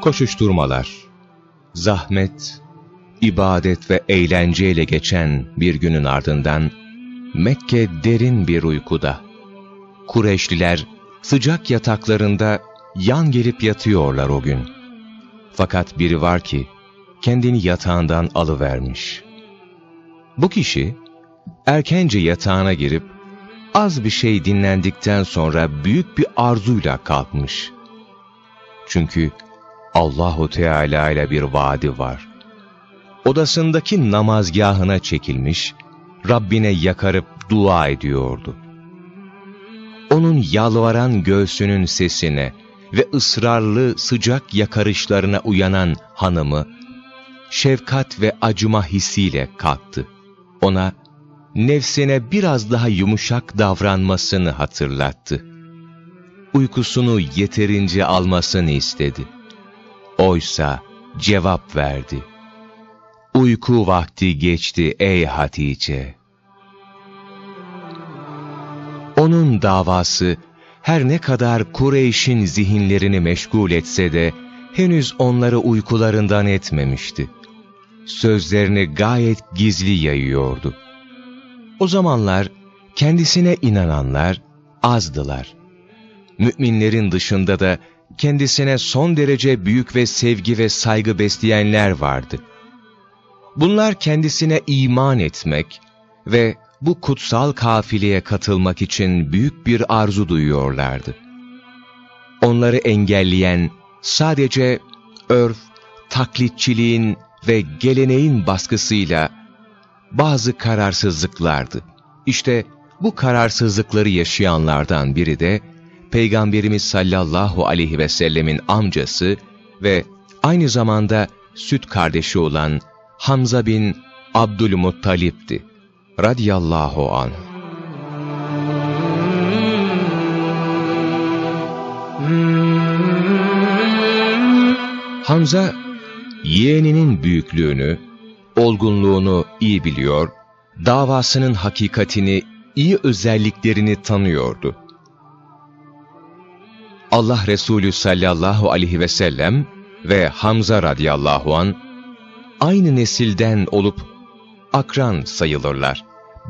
Koşuşturmalar, zahmet, ibadet ve eğlenceyle geçen bir günün ardından Mekke derin bir uykuda. Kureyşliler sıcak yataklarında yan gelip yatıyorlar o gün. Fakat biri var ki kendini yatağından alıvermiş. Bu kişi erkence yatağına girip az bir şey dinlendikten sonra büyük bir arzuyla kalkmış. Çünkü Allahu Teala ile bir vaadi var. Odasındaki namazgahına çekilmiş, Rabbine yakarıp dua ediyordu. Onun yalvaran göğsünün sesine ve ısrarlı sıcak yakarışlarına uyanan hanımı, şefkat ve acıma hissiyle kalktı. Ona, nefsine biraz daha yumuşak davranmasını hatırlattı. Uykusunu yeterince almasını istedi. Oysa cevap verdi. Uyku vakti geçti ey Hatice. Onun davası her ne kadar Kureyş'in zihinlerini meşgul etse de henüz onları uykularından etmemişti. Sözlerini gayet gizli yayıyordu. O zamanlar kendisine inananlar azdılar. Müminlerin dışında da kendisine son derece büyük ve sevgi ve saygı besleyenler vardı. Bunlar kendisine iman etmek ve bu kutsal kafileye katılmak için büyük bir arzu duyuyorlardı. Onları engelleyen sadece örf, taklitçiliğin ve geleneğin baskısıyla bazı kararsızlıklardı. İşte bu kararsızlıkları yaşayanlardan biri de Peygamberimiz sallallahu aleyhi ve sellemin amcası ve aynı zamanda süt kardeşi olan Hamza bin Abdülmuttalip'ti. Radiyallahu anh. Hamza, yeğeninin büyüklüğünü, olgunluğunu iyi biliyor, davasının hakikatini, iyi özelliklerini tanıyordu. Allah Resulü sallallahu aleyhi ve sellem ve Hamza radıyallahu an aynı nesilden olup akran sayılırlar.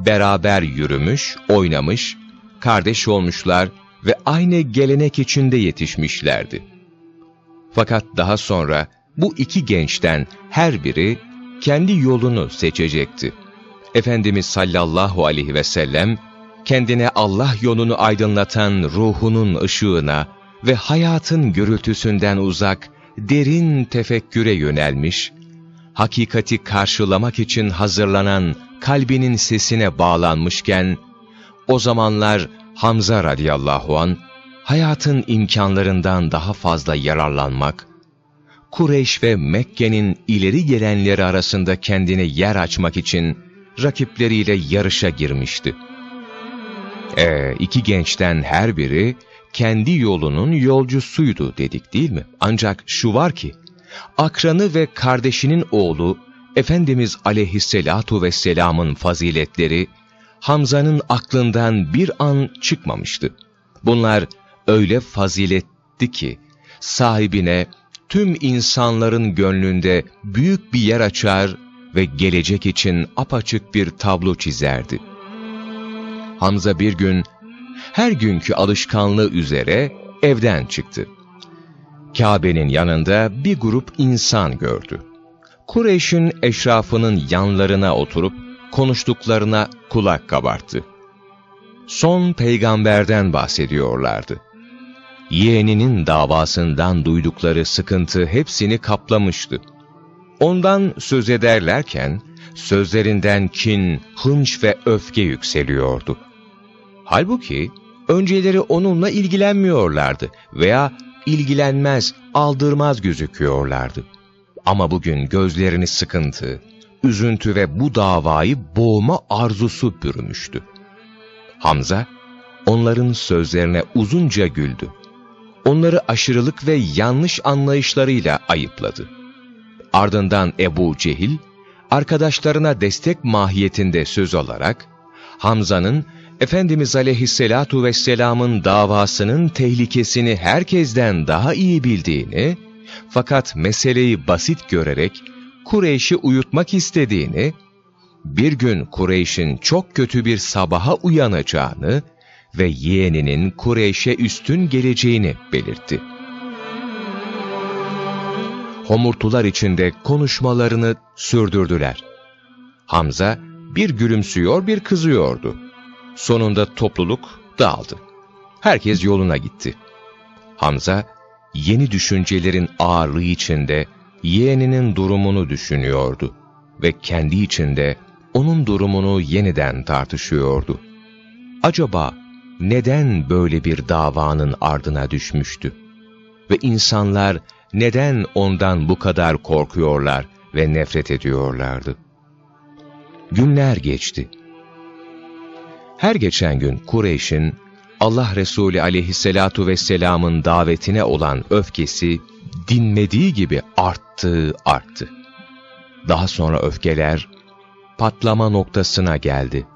Beraber yürümüş, oynamış, kardeş olmuşlar ve aynı gelenek içinde yetişmişlerdi. Fakat daha sonra bu iki gençten her biri kendi yolunu seçecekti. Efendimiz sallallahu aleyhi ve sellem kendine Allah yolunu aydınlatan ruhunun ışığına ve hayatın gürültüsünden uzak, derin tefekküre yönelmiş, hakikati karşılamak için hazırlanan kalbinin sesine bağlanmışken, o zamanlar Hamza radıyallahu an hayatın imkanlarından daha fazla yararlanmak, Kureyş ve Mekke'nin ileri gelenleri arasında kendine yer açmak için rakipleriyle yarışa girmişti. Ee, iki gençten her biri kendi yolunun yolcusuydu dedik değil mi? Ancak şu var ki, akranı ve kardeşinin oğlu Efendimiz aleyhisselatu vesselamın faziletleri Hamza'nın aklından bir an çıkmamıştı. Bunlar öyle faziletti ki sahibine tüm insanların gönlünde büyük bir yer açar ve gelecek için apaçık bir tablo çizerdi. Hamza bir gün her günkü alışkanlığı üzere evden çıktı. Kabe'nin yanında bir grup insan gördü. Kureyş'in eşrafının yanlarına oturup konuştuklarına kulak kabarttı. Son peygamberden bahsediyorlardı. Yeğeninin davasından duydukları sıkıntı hepsini kaplamıştı. Ondan söz ederlerken sözlerinden kin, hınç ve öfke yükseliyordu. Halbuki önceleri onunla ilgilenmiyorlardı veya ilgilenmez, aldırmaz gözüküyorlardı. Ama bugün gözlerini sıkıntı, üzüntü ve bu davayı boğma arzusu bürümüştü. Hamza, onların sözlerine uzunca güldü. Onları aşırılık ve yanlış anlayışlarıyla ayıpladı. Ardından Ebu Cehil, arkadaşlarına destek mahiyetinde söz olarak, Hamza'nın Efendimiz aleyhisselatu vesselamın davasının tehlikesini herkesten daha iyi bildiğini, fakat meseleyi basit görerek Kureyş'i uyutmak istediğini, bir gün Kureyş'in çok kötü bir sabaha uyanacağını ve yeğeninin Kureyş'e üstün geleceğini belirtti. Homurtular içinde konuşmalarını sürdürdüler. Hamza bir gülümsüyor bir kızıyordu. Sonunda topluluk dağıldı. Herkes yoluna gitti. Hamza, yeni düşüncelerin ağırlığı içinde yeğeninin durumunu düşünüyordu ve kendi içinde onun durumunu yeniden tartışıyordu. Acaba neden böyle bir davanın ardına düşmüştü? Ve insanlar neden ondan bu kadar korkuyorlar ve nefret ediyorlardı? Günler geçti. Her geçen gün Kureyş'in Allah Resulü aleyhisselatu vesselamın davetine olan öfkesi dinmediği gibi arttı arttı. Daha sonra öfkeler patlama noktasına geldi.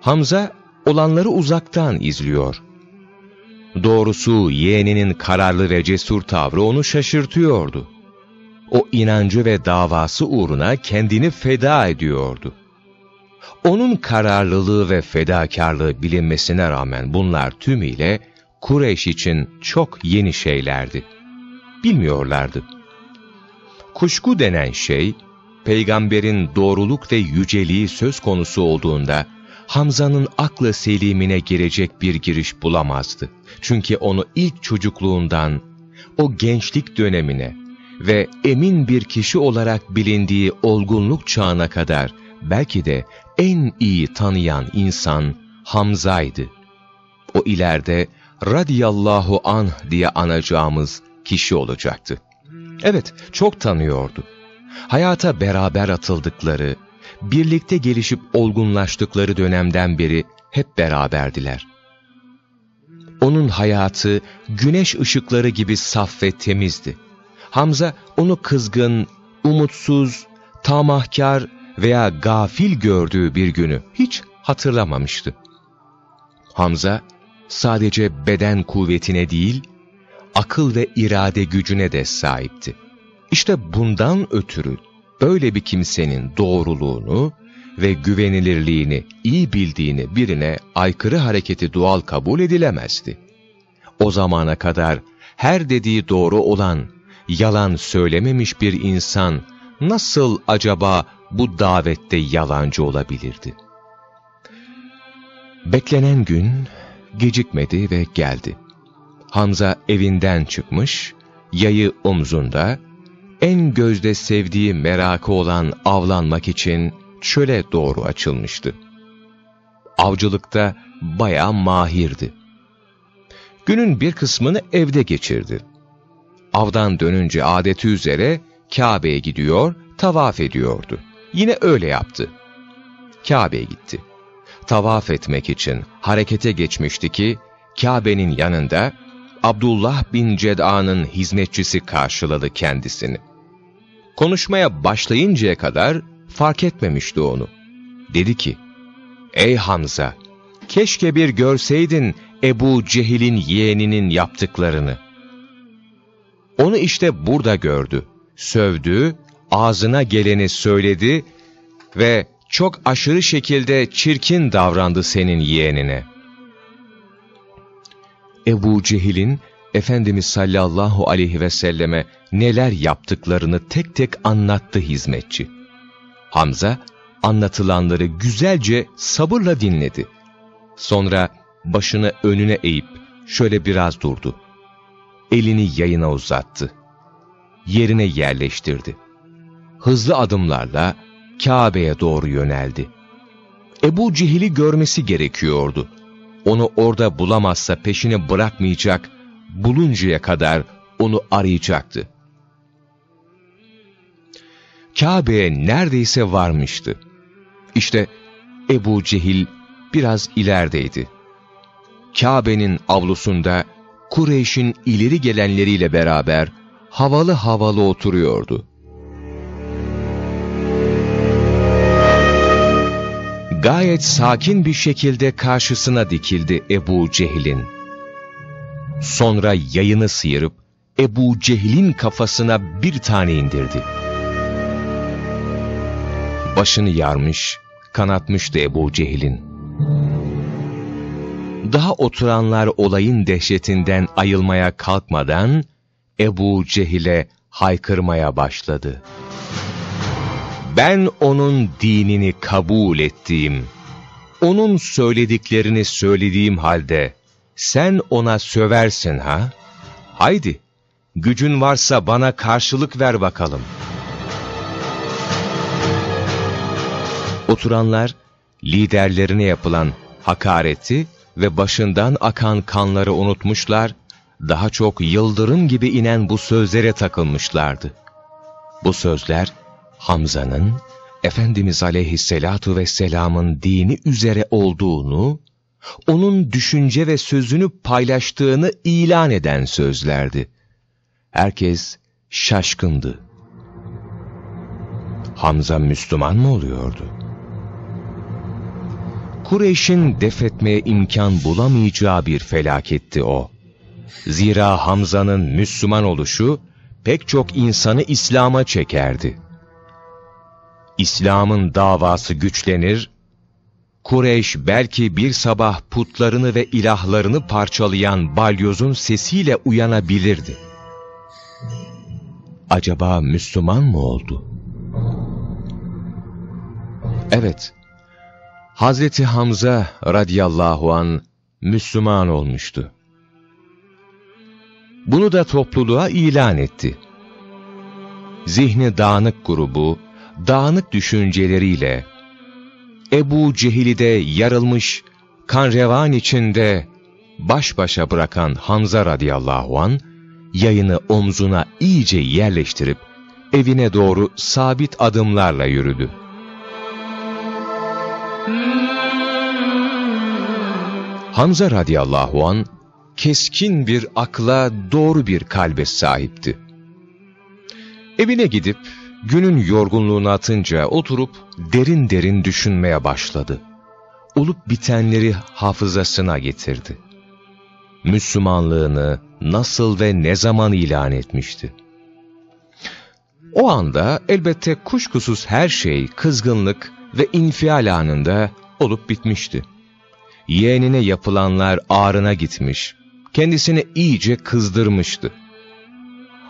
Hamza olanları uzaktan izliyor. Doğrusu yeğeninin kararlı ve cesur tavrı onu şaşırtıyordu. O inancı ve davası uğruna kendini feda ediyordu. Onun kararlılığı ve fedakarlığı bilinmesine rağmen bunlar tümüyle Kureyş için çok yeni şeylerdi. Bilmiyorlardı. Kuşku denen şey, peygamberin doğruluk ve yüceliği söz konusu olduğunda, Hamza'nın aklı selimine girecek bir giriş bulamazdı. Çünkü onu ilk çocukluğundan, o gençlik dönemine ve emin bir kişi olarak bilindiği olgunluk çağına kadar belki de en iyi tanıyan insan Hamza'ydı. O ileride radiyallahu anh diye anacağımız kişi olacaktı. Evet, çok tanıyordu. Hayata beraber atıldıkları, birlikte gelişip olgunlaştıkları dönemden beri hep beraberdiler. Onun hayatı güneş ışıkları gibi saf ve temizdi. Hamza onu kızgın, umutsuz, tamahkar veya gafil gördüğü bir günü hiç hatırlamamıştı. Hamza sadece beden kuvvetine değil, akıl ve irade gücüne de sahipti. İşte bundan ötürü böyle bir kimsenin doğruluğunu ve güvenilirliğini iyi bildiğini birine aykırı hareketi doğal kabul edilemezdi. O zamana kadar her dediği doğru olan, yalan söylememiş bir insan nasıl acaba bu davette yalancı olabilirdi? Beklenen gün gecikmedi ve geldi. Hamza evinden çıkmış, yayı omzunda, en gözde sevdiği merakı olan avlanmak için çöle doğru açılmıştı. Avcılıkta bayağı mahirdi. Günün bir kısmını evde geçirdi. Avdan dönünce adeti üzere Kabe'ye gidiyor, tavaf ediyordu. Yine öyle yaptı. Kabe'ye gitti. Tavaf etmek için harekete geçmişti ki, Kabe'nin yanında Abdullah bin Ced'a'nın hizmetçisi karşıladı kendisini. Konuşmaya başlayıncaya kadar fark etmemişti onu. Dedi ki, Ey Hamza! Keşke bir görseydin Ebu Cehil'in yeğeninin yaptıklarını. Onu işte burada gördü. Sövdü, ağzına geleni söyledi ve çok aşırı şekilde çirkin davrandı senin yeğenine. Ebu Cehil'in Efendimiz sallallahu aleyhi ve selleme neler yaptıklarını tek tek anlattı hizmetçi. Hamza anlatılanları güzelce sabırla dinledi. Sonra başını önüne eğip şöyle biraz durdu. Elini yayına uzattı. Yerine yerleştirdi. Hızlı adımlarla Kabe'ye doğru yöneldi. Ebu Cehil'i görmesi gerekiyordu. Onu orada bulamazsa peşini bırakmayacak, buluncaya kadar onu arayacaktı. Kabe'ye neredeyse varmıştı. İşte Ebu Cehil biraz ilerideydi. Kabe'nin avlusunda Kureyş'in ileri gelenleriyle beraber havalı havalı oturuyordu. gayet sakin bir şekilde karşısına dikildi Ebu Cehil'in. Sonra yayını sıyırıp Ebu Cehil'in kafasına bir tane indirdi. Başını yarmış, kanatmıştı Ebu Cehil'in. Daha oturanlar olayın dehşetinden ayılmaya kalkmadan Ebu Cehil'e haykırmaya başladı. Ben onun dinini kabul ettiğim, onun söylediklerini söylediğim halde sen ona söversin ha? Haydi, gücün varsa bana karşılık ver bakalım. Oturanlar liderlerine yapılan hakareti ve başından akan kanları unutmuşlar, daha çok yıldırım gibi inen bu sözlere takılmışlardı. Bu sözler Hamza'nın Efendimiz aleyhisselatu vesselamın dini üzere olduğunu, onun düşünce ve sözünü paylaştığını ilan eden sözlerdi. Herkes şaşkındı. Hamza Müslüman mı oluyordu? Kureyş'in defetmeye imkan bulamayacağı bir felaketti o. Zira Hamza'nın Müslüman oluşu pek çok insanı İslam'a çekerdi. İslam'ın davası güçlenir, Kureyş belki bir sabah putlarını ve ilahlarını parçalayan balyozun sesiyle uyanabilirdi. Acaba Müslüman mı oldu? Evet, Hazreti Hamza radıyallahu an Müslüman olmuştu. Bunu da topluluğa ilan etti. Zihni dağınık grubu, dağınık düşünceleriyle, Ebu Cehil'i de yarılmış, kan revan içinde baş başa bırakan Hamza radıyallahu an yayını omzuna iyice yerleştirip, evine doğru sabit adımlarla yürüdü. Hamza radıyallahu an keskin bir akla doğru bir kalbe sahipti. Evine gidip günün yorgunluğunu atınca oturup derin derin düşünmeye başladı. Olup bitenleri hafızasına getirdi. Müslümanlığını nasıl ve ne zaman ilan etmişti? O anda elbette kuşkusuz her şey kızgınlık ve infial anında olup bitmişti. Yeğenine yapılanlar ağrına gitmiş, kendisini iyice kızdırmıştı.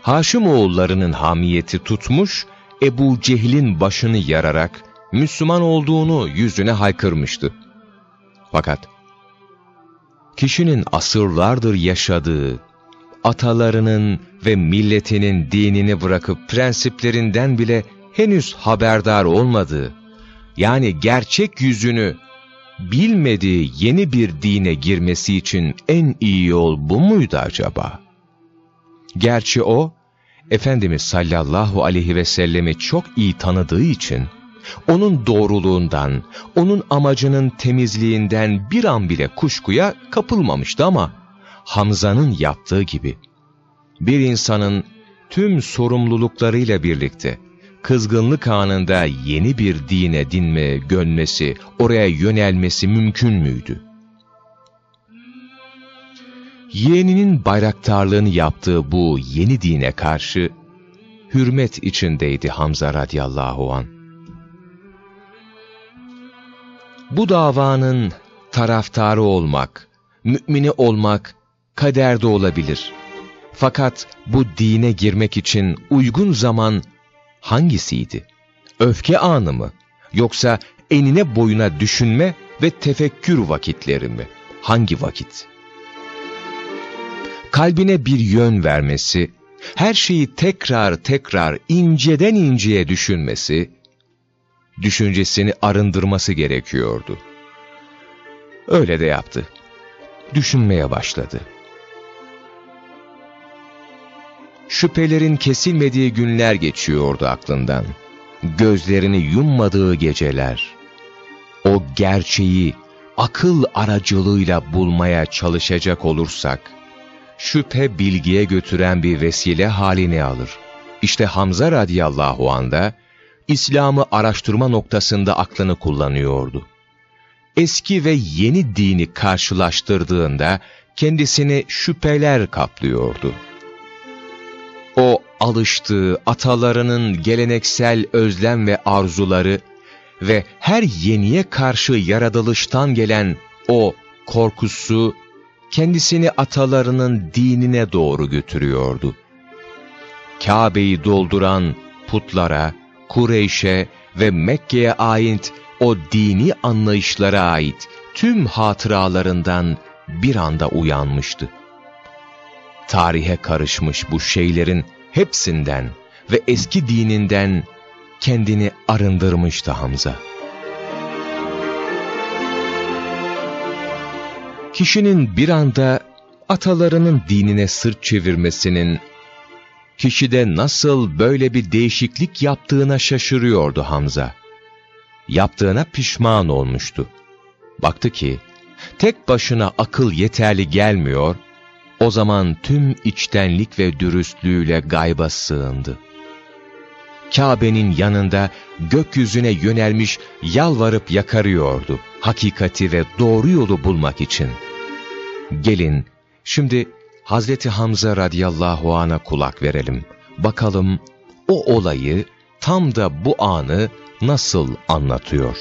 Haşim oğullarının hamiyeti tutmuş, Ebu Cehil'in başını yararak Müslüman olduğunu yüzüne haykırmıştı. Fakat kişinin asırlardır yaşadığı, atalarının ve milletinin dinini bırakıp prensiplerinden bile henüz haberdar olmadığı, yani gerçek yüzünü bilmediği yeni bir dine girmesi için en iyi yol bu muydu acaba? Gerçi o, Efendimiz sallallahu aleyhi ve sellemi çok iyi tanıdığı için, onun doğruluğundan, onun amacının temizliğinden bir an bile kuşkuya kapılmamıştı ama, Hamza'nın yaptığı gibi, bir insanın tüm sorumluluklarıyla birlikte, kızgınlık anında yeni bir dine dinmeye gönmesi, oraya yönelmesi mümkün müydü? Yeğeninin bayraktarlığını yaptığı bu yeni dine karşı hürmet içindeydi Hamza radıyallahu an. Bu davanın taraftarı olmak, mümini olmak kaderde olabilir. Fakat bu dine girmek için uygun zaman hangisiydi? Öfke anı mı? Yoksa enine boyuna düşünme ve tefekkür vakitleri mi? Hangi vakit? Kalbine bir yön vermesi, her şeyi tekrar tekrar inceden inceye düşünmesi, düşüncesini arındırması gerekiyordu. Öyle de yaptı. Düşünmeye başladı. Şüphelerin kesilmediği günler geçiyordu aklından. Gözlerini yummadığı geceler. O gerçeği akıl aracılığıyla bulmaya çalışacak olursak, şüphe bilgiye götüren bir vesile halini alır. İşte Hamza radıyallahu anda İslam'ı araştırma noktasında aklını kullanıyordu. eski ve yeni dini karşılaştırdığında kendisini şüpheler kaplıyordu. O alıştığı atalarının geleneksel özlem ve arzuları ve her yeniye karşı yaratılıştan gelen o korkusu kendisini atalarının dinine doğru götürüyordu. Kabe'yi dolduran putlara, Kureyş'e ve Mekke'ye ait o dini anlayışlara ait tüm hatıralarından bir anda uyanmıştı. Tarihe karışmış bu şeylerin hepsinden ve eski dininden kendini arındırmıştı Hamza. Kişinin bir anda atalarının dinine sırt çevirmesinin kişide nasıl böyle bir değişiklik yaptığına şaşırıyordu Hamza. Yaptığına pişman olmuştu. Baktı ki tek başına akıl yeterli gelmiyor, o zaman tüm içtenlik ve dürüstlüğüyle gayba sığındı. Kabe'nin yanında gökyüzüne yönelmiş yalvarıp yakarıyordu hakikati ve doğru yolu bulmak için. Gelin şimdi Hazreti Hamza radıyallahu an'a kulak verelim. Bakalım o olayı tam da bu anı nasıl anlatıyor?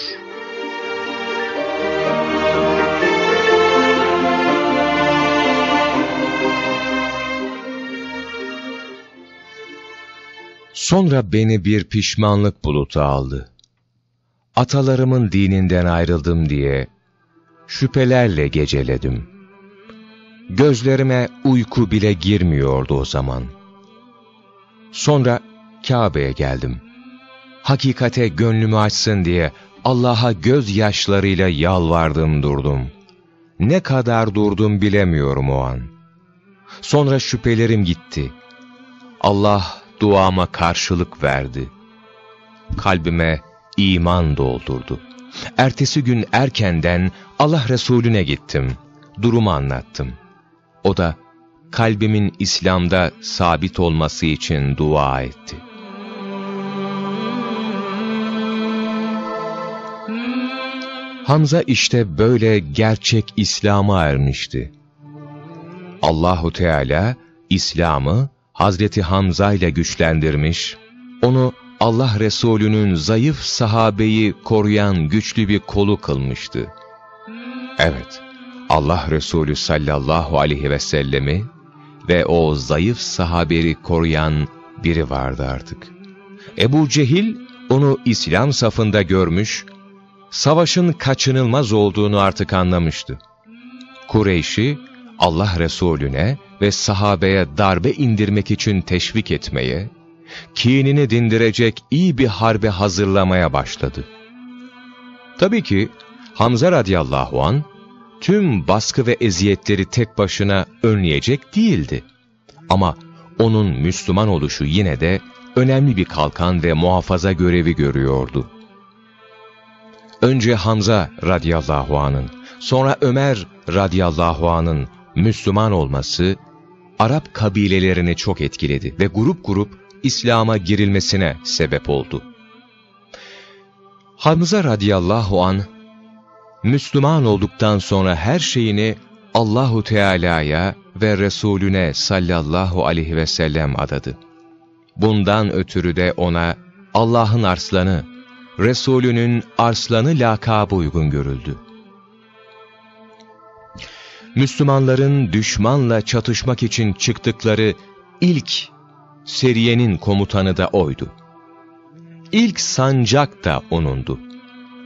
Sonra beni bir pişmanlık bulutu aldı. Atalarımın dininden ayrıldım diye şüphelerle geceledim. Gözlerime uyku bile girmiyordu o zaman. Sonra Kabe'ye geldim. Hakikate gönlümü açsın diye Allah'a gözyaşlarıyla yalvardım durdum. Ne kadar durdum bilemiyorum o an. Sonra şüphelerim gitti. Allah duama karşılık verdi. Kalbime iman doldurdu. Ertesi gün erkenden Allah Resulüne gittim. Durumu anlattım. O da kalbimin İslam'da sabit olması için dua etti. Hamza işte böyle gerçek İslam'a ermişti. Allahu Teala İslam'ı Hazreti Hamza ile güçlendirmiş, onu Allah Resulü'nün zayıf sahabeyi koruyan güçlü bir kolu kılmıştı. Evet, Allah Resulü sallallahu aleyhi ve sellemi ve o zayıf sahaberi koruyan biri vardı artık. Ebu Cehil onu İslam safında görmüş, savaşın kaçınılmaz olduğunu artık anlamıştı. Kureyş'i Allah Resulüne ve sahabeye darbe indirmek için teşvik etmeye, kinini dindirecek iyi bir harbe hazırlamaya başladı. Tabii ki Hamza radıyallahu an tüm baskı ve eziyetleri tek başına önleyecek değildi. Ama onun Müslüman oluşu yine de önemli bir kalkan ve muhafaza görevi görüyordu. Önce Hamza radıyallahu anın, sonra Ömer radıyallahu anın Müslüman olması, Arap kabilelerini çok etkiledi ve grup grup İslam'a girilmesine sebep oldu. Hamza radıyallahu an Müslüman olduktan sonra her şeyini Allahu Teala'ya ve Resulüne sallallahu aleyhi ve sellem adadı. Bundan ötürü de ona Allah'ın arslanı, Resulünün arslanı lakabı uygun görüldü. Müslümanların düşmanla çatışmak için çıktıkları ilk seriyenin komutanı da oydu. İlk sancak da onundu.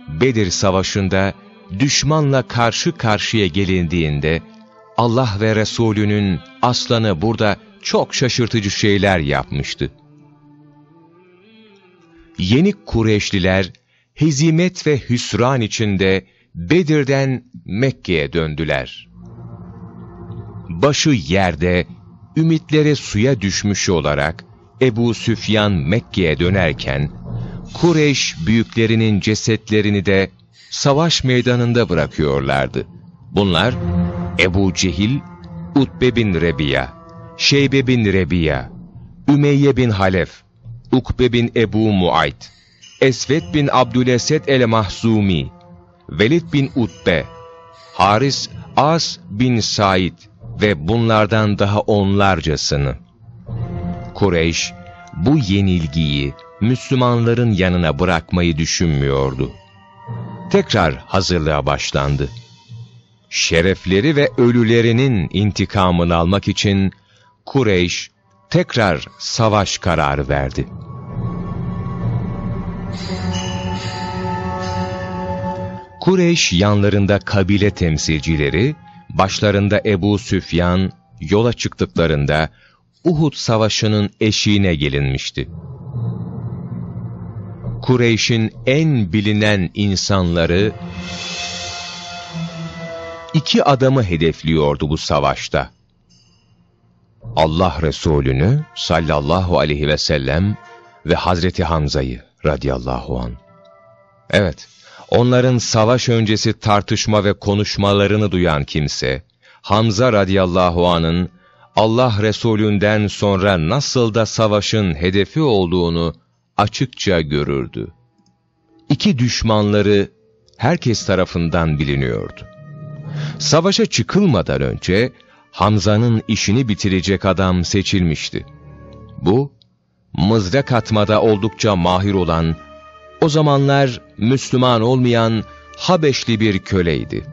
Bedir Savaşı'nda düşmanla karşı karşıya gelindiğinde Allah ve Resulünün aslanı burada çok şaşırtıcı şeyler yapmıştı. Yeni Kureyşliler hezimet ve hüsran içinde Bedir'den Mekke'ye döndüler. Başı yerde, ümitleri suya düşmüş olarak Ebu Süfyan Mekke'ye dönerken, Kureyş büyüklerinin cesetlerini de savaş meydanında bırakıyorlardı. Bunlar Ebu Cehil, Utbe bin Rebiya, Şeybe bin Rebiya, Ümeyye bin Halef, Ukbe bin Ebu Muayt, Esvet bin Abdülesed el-Mahzumi, Velid bin Utbe, Haris As bin Said ve bunlardan daha onlarcasını. Kureyş, bu yenilgiyi Müslümanların yanına bırakmayı düşünmüyordu. Tekrar hazırlığa başlandı. Şerefleri ve ölülerinin intikamını almak için Kureyş tekrar savaş kararı verdi. Kureyş yanlarında kabile temsilcileri, başlarında Ebu Süfyan yola çıktıklarında Uhud savaşının eşiğine gelinmişti. Kureyş'in en bilinen insanları iki adamı hedefliyordu bu savaşta. Allah Resulü'nü sallallahu aleyhi ve sellem ve Hazreti Hamza'yı radıyallahu an. Evet, onların savaş öncesi tartışma ve konuşmalarını duyan kimse, Hamza radıyallahu anın Allah Resulünden sonra nasıl da savaşın hedefi olduğunu açıkça görürdü. İki düşmanları herkes tarafından biliniyordu. Savaşa çıkılmadan önce Hamza'nın işini bitirecek adam seçilmişti. Bu, mızrak atmada oldukça mahir olan, o zamanlar Müslüman olmayan Habeşli bir köleydi.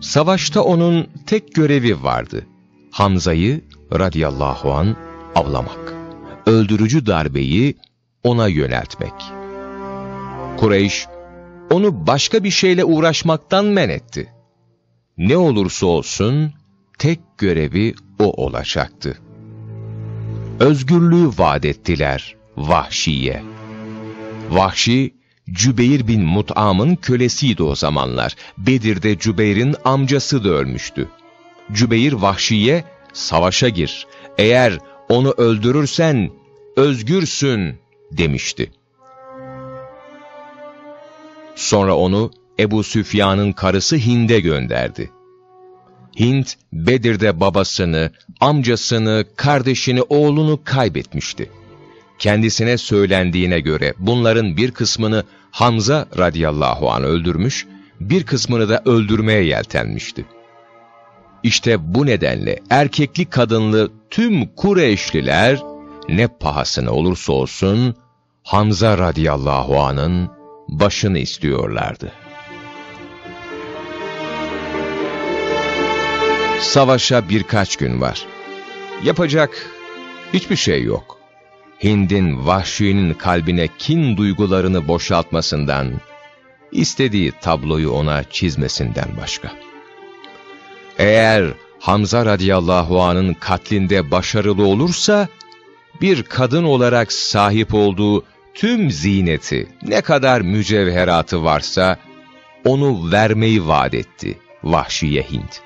Savaşta onun tek görevi vardı. Hamza'yı radıyallahu an avlamak. Öldürücü darbeyi ona yöneltmek. Kureyş, onu başka bir şeyle uğraşmaktan men etti. Ne olursa olsun, tek görevi o olacaktı. Özgürlüğü vaat ettiler Vahşi'ye. Vahşi, Cübeyr bin Mut'am'ın kölesiydi o zamanlar. Bedir'de Cübeyr'in amcası da ölmüştü. Cübeyr Vahşi'ye, savaşa gir, eğer onu öldürürsen özgürsün demişti. Sonra onu Ebu Süfyan'ın karısı Hind'e gönderdi. Hint, Bedir'de babasını, amcasını, kardeşini, oğlunu kaybetmişti. Kendisine söylendiğine göre bunların bir kısmını Hamza radıyallahu an öldürmüş, bir kısmını da öldürmeye yeltenmişti. İşte bu nedenle erkekli kadınlı tüm Kureyşliler ne pahasına olursa olsun Hamza radıyallahu anın başını istiyorlardı. Savaşa birkaç gün var. Yapacak hiçbir şey yok. Hind'in vahşinin kalbine kin duygularını boşaltmasından, istediği tabloyu ona çizmesinden başka. Eğer Hamza radıyallahu anın katlinde başarılı olursa, bir kadın olarak sahip olduğu tüm zineti, ne kadar mücevheratı varsa, onu vermeyi vaat etti Vahşiye Hint.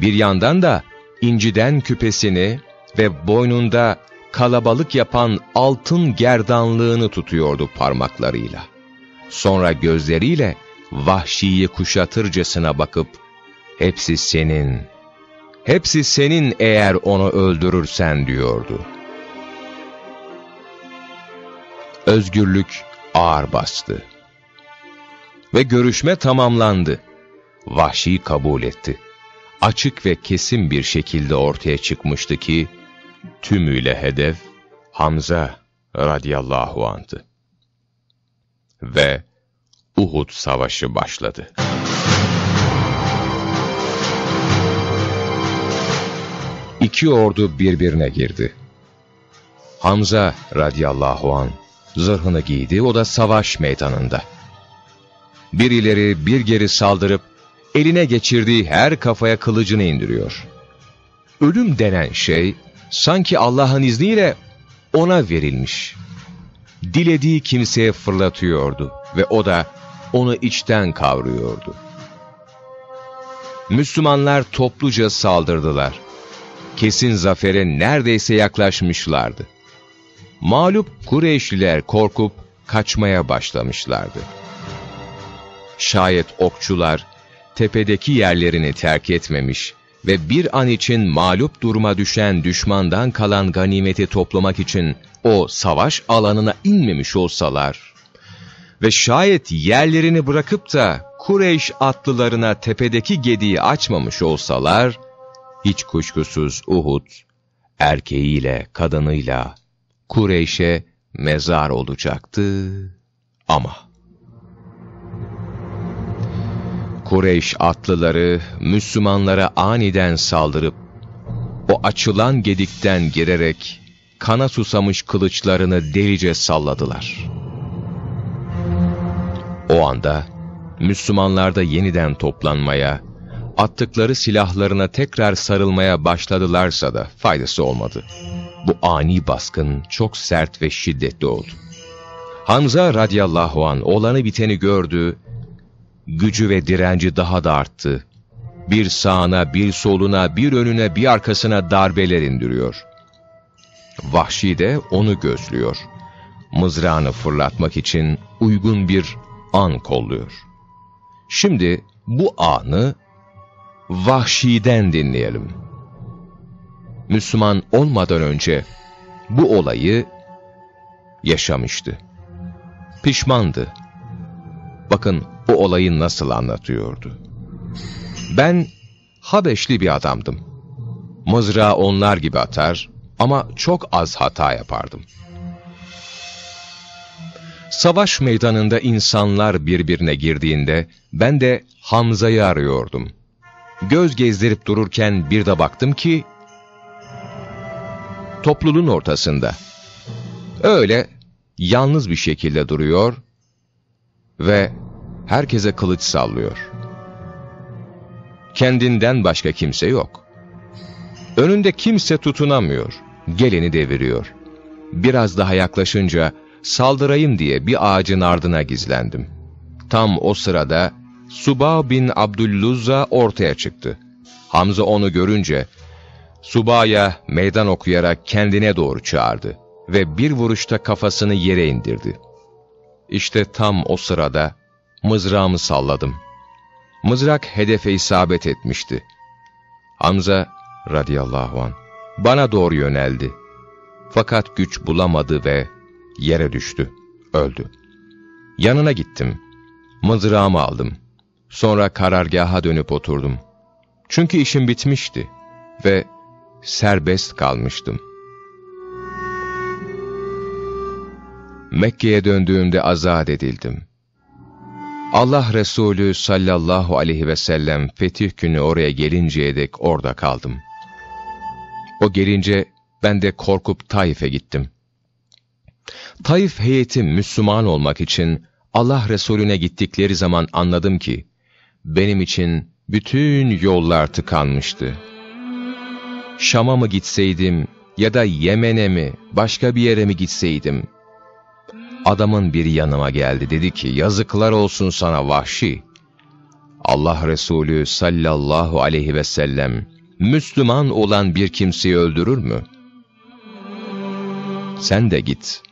Bir yandan da inciden küpesini ve boynunda kalabalık yapan altın gerdanlığını tutuyordu parmaklarıyla. Sonra gözleriyle vahşiyi kuşatırcasına bakıp, hepsi senin, hepsi senin eğer onu öldürürsen diyordu. Özgürlük ağır bastı. Ve görüşme tamamlandı. Vahşi kabul etti açık ve kesin bir şekilde ortaya çıkmıştı ki, tümüyle hedef Hamza radıyallahu anh'tı. Ve Uhud savaşı başladı. İki ordu birbirine girdi. Hamza radıyallahu an zırhını giydi, o da savaş meydanında. Bir ileri bir geri saldırıp eline geçirdiği her kafaya kılıcını indiriyor. Ölüm denen şey sanki Allah'ın izniyle ona verilmiş. Dilediği kimseye fırlatıyordu ve o da onu içten kavruyordu. Müslümanlar topluca saldırdılar. Kesin zafere neredeyse yaklaşmışlardı. Mağlup Kureyşliler korkup kaçmaya başlamışlardı. Şayet okçular tepedeki yerlerini terk etmemiş ve bir an için mağlup duruma düşen düşmandan kalan ganimeti toplamak için o savaş alanına inmemiş olsalar ve şayet yerlerini bırakıp da Kureyş atlılarına tepedeki gediği açmamış olsalar, hiç kuşkusuz Uhud, erkeğiyle, kadınıyla, Kureyş'e mezar olacaktı ama... Kureyş atlıları Müslümanlara aniden saldırıp o açılan gedikten girerek kana susamış kılıçlarını delice salladılar. O anda Müslümanlar da yeniden toplanmaya, attıkları silahlarına tekrar sarılmaya başladılarsa da faydası olmadı. Bu ani baskın çok sert ve şiddetli oldu. Hamza radıyallahu an olanı biteni gördü, gücü ve direnci daha da arttı. Bir sağına, bir soluna, bir önüne, bir arkasına darbeler indiriyor. Vahşi de onu gözlüyor. Mızrağını fırlatmak için uygun bir an kolluyor. Şimdi bu anı Vahşi'den dinleyelim. Müslüman olmadan önce bu olayı yaşamıştı. Pişmandı. Bakın o olayı nasıl anlatıyordu. Ben Habeşli bir adamdım. Mızrağı onlar gibi atar ama çok az hata yapardım. Savaş meydanında insanlar birbirine girdiğinde ben de Hamza'yı arıyordum. Göz gezdirip dururken bir de baktım ki topluluğun ortasında. Öyle yalnız bir şekilde duruyor ve herkese kılıç sallıyor. Kendinden başka kimse yok. Önünde kimse tutunamıyor, geleni deviriyor. Biraz daha yaklaşınca saldırayım diye bir ağacın ardına gizlendim. Tam o sırada Suba bin Abdülluzza ortaya çıktı. Hamza onu görünce Suba'ya meydan okuyarak kendine doğru çağırdı ve bir vuruşta kafasını yere indirdi. İşte tam o sırada mızrağımı salladım. Mızrak hedefe isabet etmişti. Hamza radıyallahu an bana doğru yöneldi. Fakat güç bulamadı ve yere düştü, öldü. Yanına gittim. Mızrağımı aldım. Sonra karargaha dönüp oturdum. Çünkü işim bitmişti ve serbest kalmıştım. Mekke'ye döndüğümde azat edildim. Allah Resulü sallallahu aleyhi ve sellem fetih günü oraya gelinceye dek orada kaldım. O gelince ben de korkup Taif'e gittim. Taif heyeti Müslüman olmak için Allah Resulüne gittikleri zaman anladım ki, benim için bütün yollar tıkanmıştı. Şam'a mı gitseydim ya da Yemen'e mi, başka bir yere mi gitseydim? Adamın biri yanıma geldi, dedi ki, yazıklar olsun sana vahşi. Allah Resulü sallallahu aleyhi ve sellem, Müslüman olan bir kimseyi öldürür mü? Sen de git.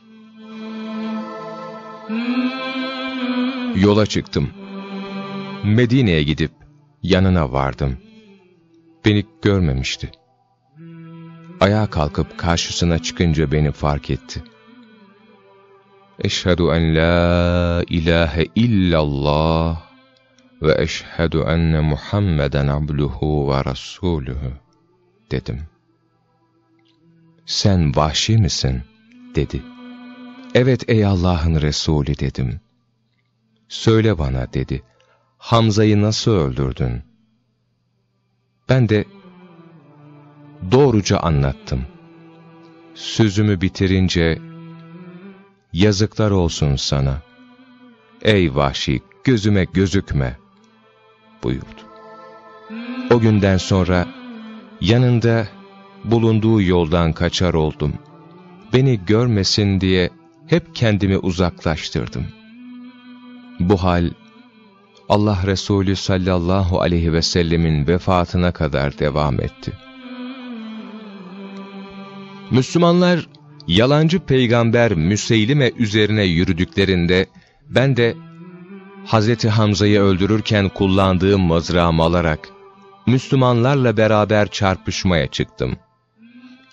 Yola çıktım. Medine'ye gidip yanına vardım. Beni görmemişti. Ayağa kalkıp karşısına çıkınca beni fark etti. Eşhedü en la ilahe illallah ve eşhedü enne Muhammeden abluhu ve rasuluhu dedim. Sen vahşi misin? dedi. Evet ey Allah'ın Resulü dedim. Söyle bana dedi. Hamza'yı nasıl öldürdün? Ben de doğruca anlattım. Sözümü bitirince, yazıklar olsun sana. Ey vahşi, gözüme gözükme, buyurdu. O günden sonra, yanında bulunduğu yoldan kaçar oldum. Beni görmesin diye hep kendimi uzaklaştırdım. Bu hal, Allah Resulü sallallahu aleyhi ve sellemin vefatına kadar devam etti. Müslümanlar, yalancı peygamber Müseylime üzerine yürüdüklerinde, ben de Hz. Hamza'yı öldürürken kullandığım mızrağımı alarak, Müslümanlarla beraber çarpışmaya çıktım.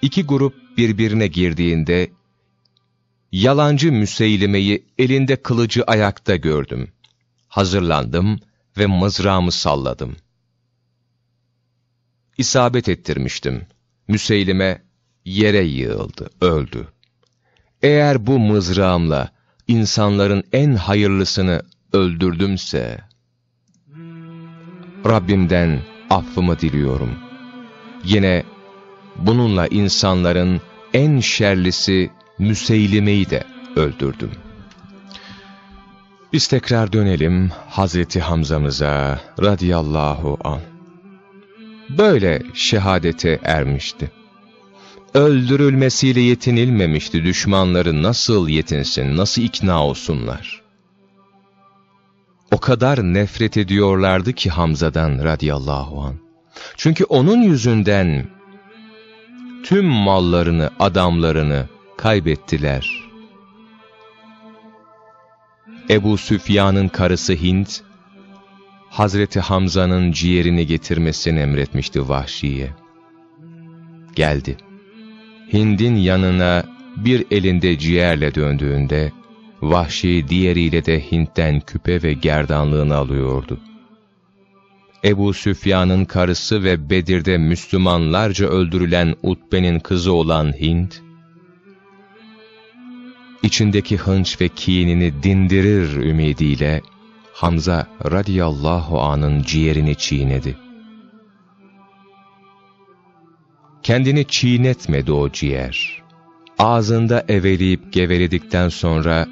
İki grup birbirine girdiğinde, yalancı Müseylime'yi elinde kılıcı ayakta gördüm. Hazırlandım ve mızrağımı salladım. İsabet ettirmiştim. Müseylime yere yığıldı, öldü. Eğer bu mızrağımla insanların en hayırlısını öldürdümse, Rabbimden affımı diliyorum. Yine bununla insanların en şerlisi Müseylime'yi de öldürdüm. Biz tekrar dönelim Hazreti Hamza'mıza radıyallahu an. Böyle şehadete ermişti. Öldürülmesiyle yetinilmemişti düşmanları nasıl yetinsin, nasıl ikna olsunlar. O kadar nefret ediyorlardı ki Hamza'dan radıyallahu an. Çünkü onun yüzünden tüm mallarını, adamlarını kaybettiler. Ebu Süfyan'ın karısı Hint, Hazreti Hamza'nın ciğerini getirmesini emretmişti Vahşi'ye. Geldi. Hind'in yanına bir elinde ciğerle döndüğünde, Vahşi diğeriyle de Hint'ten küpe ve gerdanlığını alıyordu. Ebu Süfyan'ın karısı ve Bedir'de Müslümanlarca öldürülen Utbe'nin kızı olan Hint, içindeki hınç ve kinini dindirir ümidiyle, Hamza radıyallahu anın ciğerini çiğnedi. Kendini çiğnetmedi o ciğer. Ağzında eveleyip geveledikten sonra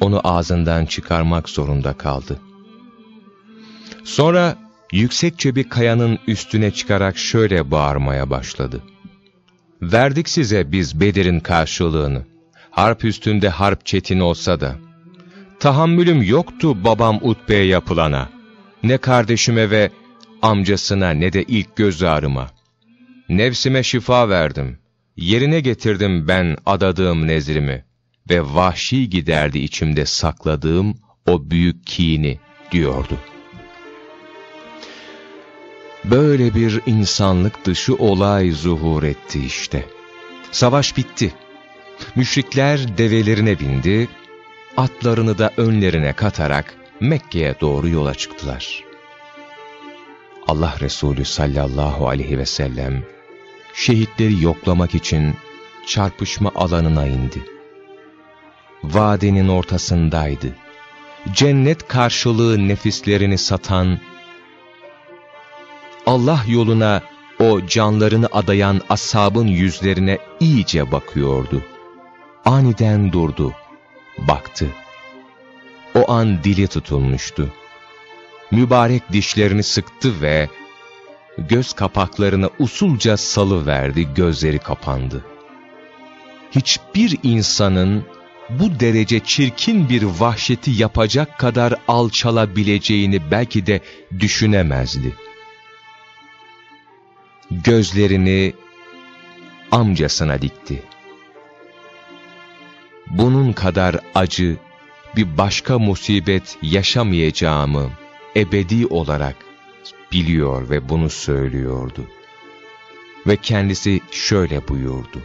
onu ağzından çıkarmak zorunda kaldı. Sonra yüksekçe bir kayanın üstüne çıkarak şöyle bağırmaya başladı. Verdik size biz Bedir'in karşılığını. Harp üstünde harp çetin olsa da. Tahammülüm yoktu babam Utbe'ye yapılana. Ne kardeşime ve amcasına ne de ilk göz ağrıma. Nefsime şifa verdim. Yerine getirdim ben adadığım nezrimi. Ve vahşi giderdi içimde sakladığım o büyük kini diyordu. Böyle bir insanlık dışı olay zuhur etti işte. Savaş bitti. Müşrikler develerine bindi, atlarını da önlerine katarak Mekke'ye doğru yola çıktılar. Allah Resulü sallallahu aleyhi ve sellem şehitleri yoklamak için çarpışma alanına indi. Vadenin ortasındaydı. Cennet karşılığı nefislerini satan, Allah yoluna o canlarını adayan ashabın yüzlerine iyice bakıyordu. Aniden durdu, baktı. O an dili tutulmuştu. Mübarek dişlerini sıktı ve göz kapaklarını usulca salıverdi, gözleri kapandı. Hiçbir insanın bu derece çirkin bir vahşeti yapacak kadar alçalabileceğini belki de düşünemezdi. Gözlerini amcasına dikti. Bunun kadar acı bir başka musibet yaşamayacağımı ebedi olarak biliyor ve bunu söylüyordu. Ve kendisi şöyle buyurdu.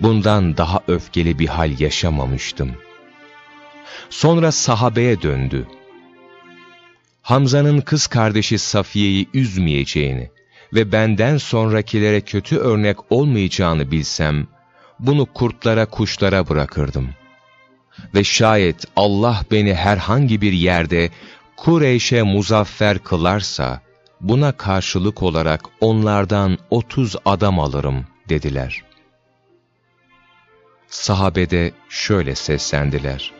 Bundan daha öfkeli bir hal yaşamamıştım. Sonra sahabeye döndü. Hamza'nın kız kardeşi Safiye'yi üzmeyeceğini ve benden sonrakilere kötü örnek olmayacağını bilsem, bunu kurtlara kuşlara bırakırdım. Ve şayet Allah beni herhangi bir yerde Kureyş'e muzaffer kılarsa, buna karşılık olarak onlardan otuz adam alırım dediler. Sahabede şöyle seslendiler.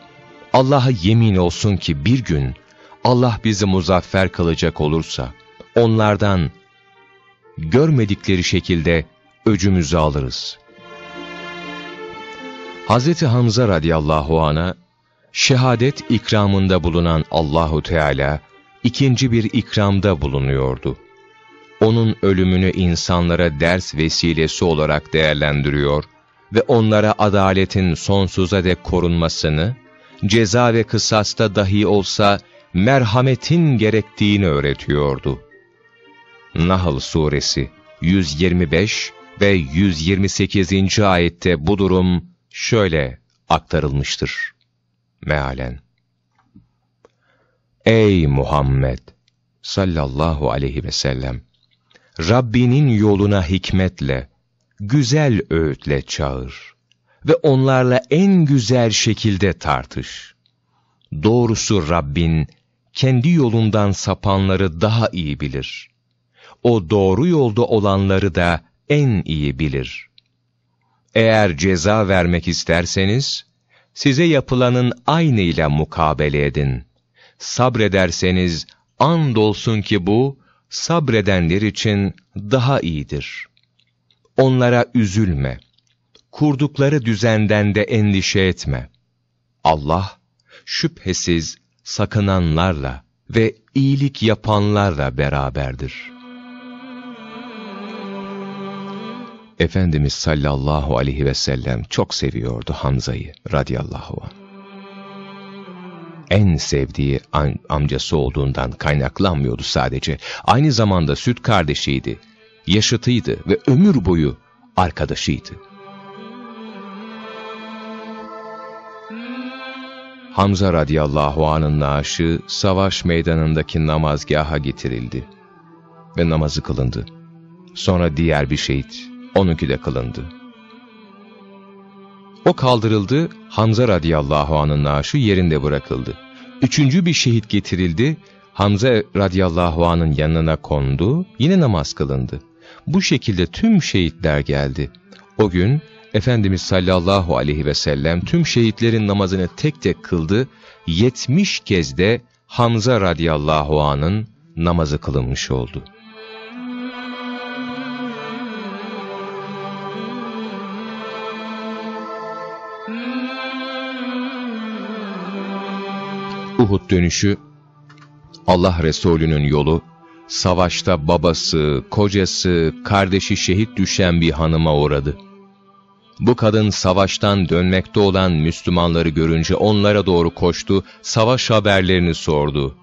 Allah'a yemin olsun ki bir gün Allah bizi muzaffer kılacak olursa, onlardan görmedikleri şekilde öcümüzü alırız. Hz. Hamza radıyallahu ana şehadet ikramında bulunan Allahu Teala ikinci bir ikramda bulunuyordu. Onun ölümünü insanlara ders vesilesi olarak değerlendiriyor ve onlara adaletin sonsuza dek korunmasını, ceza ve kısasta dahi olsa merhametin gerektiğini öğretiyordu. Nahl Suresi 125 ve 128. ayette bu durum şöyle aktarılmıştır. Mealen Ey Muhammed! sallallahu aleyhi ve sellem, Rabbinin yoluna hikmetle, güzel öğütle çağır ve onlarla en güzel şekilde tartış. Doğrusu Rabbin, kendi yolundan sapanları daha iyi bilir. O doğru yolda olanları da en iyi bilir. Eğer ceza vermek isterseniz, size yapılanın aynıyla mukabele edin. Sabrederseniz, andolsun ki bu, sabredenler için daha iyidir. Onlara üzülme. Kurdukları düzenden de endişe etme. Allah, şüphesiz sakınanlarla ve iyilik yapanlarla beraberdir. Efendimiz sallallahu aleyhi ve sellem çok seviyordu Hamza'yı radıyallahu anh. En sevdiği amcası olduğundan kaynaklanmıyordu sadece. Aynı zamanda süt kardeşiydi, yaşıtıydı ve ömür boyu arkadaşıydı. Hamza radıyallahu anh'ın naaşı savaş meydanındaki namazgaha getirildi ve namazı kılındı. Sonra diğer bir şehit, onunki de kılındı. O kaldırıldı, Hamza radıyallahu anh'ın naaşı yerinde bırakıldı. Üçüncü bir şehit getirildi, Hamza radıyallahu anh'ın yanına kondu, yine namaz kılındı. Bu şekilde tüm şehitler geldi. O gün Efendimiz sallallahu aleyhi ve sellem tüm şehitlerin namazını tek tek kıldı, yetmiş kez de Hamza radıyallahu anın namazı kılınmış oldu. Uhud dönüşü, Allah Resulü'nün yolu, savaşta babası, kocası, kardeşi şehit düşen bir hanıma uğradı. Bu kadın savaştan dönmekte olan Müslümanları görünce onlara doğru koştu, savaş haberlerini sordu.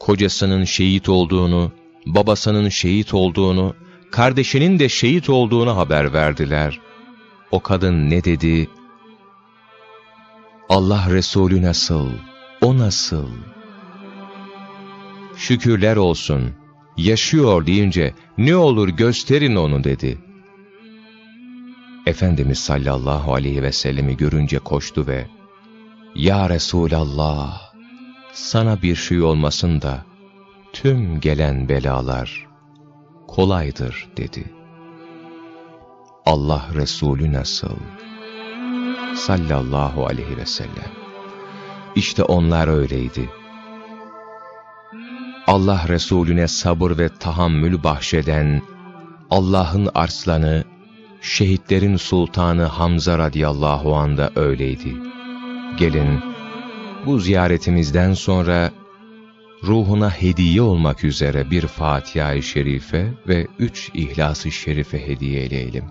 Kocasının şehit olduğunu, babasının şehit olduğunu, kardeşinin de şehit olduğunu haber verdiler. O kadın ne dedi? Allah Resulü nasıl? O nasıl? Şükürler olsun, yaşıyor deyince ne olur gösterin onu dedi. Efendimiz sallallahu aleyhi ve sellemi görünce koştu ve Ya Resulallah, sana bir şey olmasın da tüm gelen belalar kolaydır dedi. Allah Resulü nasıl? Sallallahu aleyhi ve sellem. İşte onlar öyleydi. Allah Resulüne sabır ve tahammül bahşeden, Allah'ın arslanı, şehitlerin sultanı Hamza radıyallahu an da öyleydi. Gelin, bu ziyaretimizden sonra ruhuna hediye olmak üzere bir Fatiha-i Şerife ve üç İhlas-ı Şerife hediye edelim.